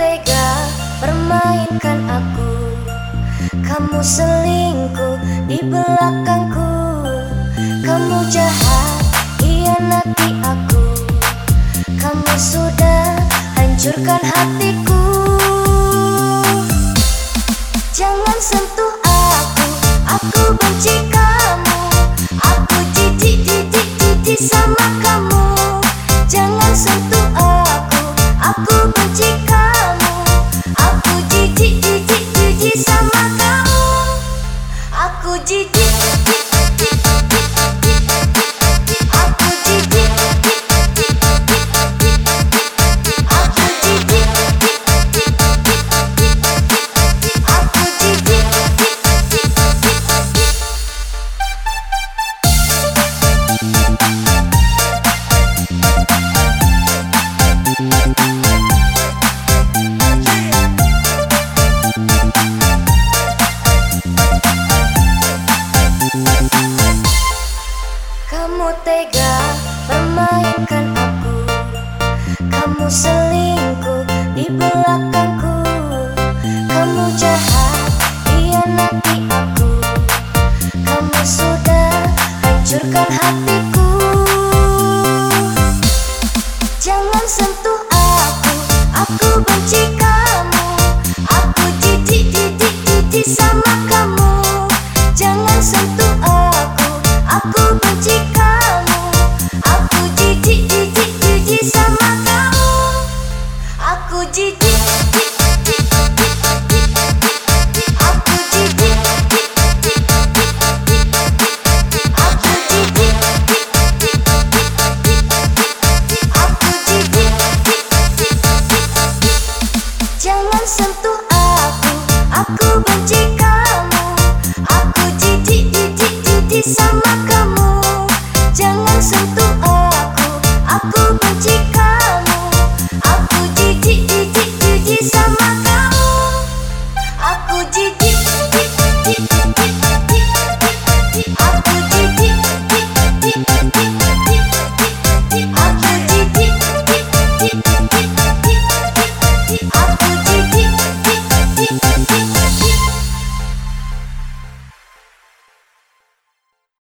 tega permainkan aku. Kamu selingkuh di belakangku. Kamu jahat hianati aku. Kamu sudah hancurkan hatiku. Jangan sentuh Aku jijik, tega memainkan aku. Kamu selingkuh di belakangku. Kamu jahat hianati aku. Kamu sudah hancurkan hatiku. Jangan sentuh aku, aku benci kamu. Aku jijik jijik jijik sama sentuh aku Aku benci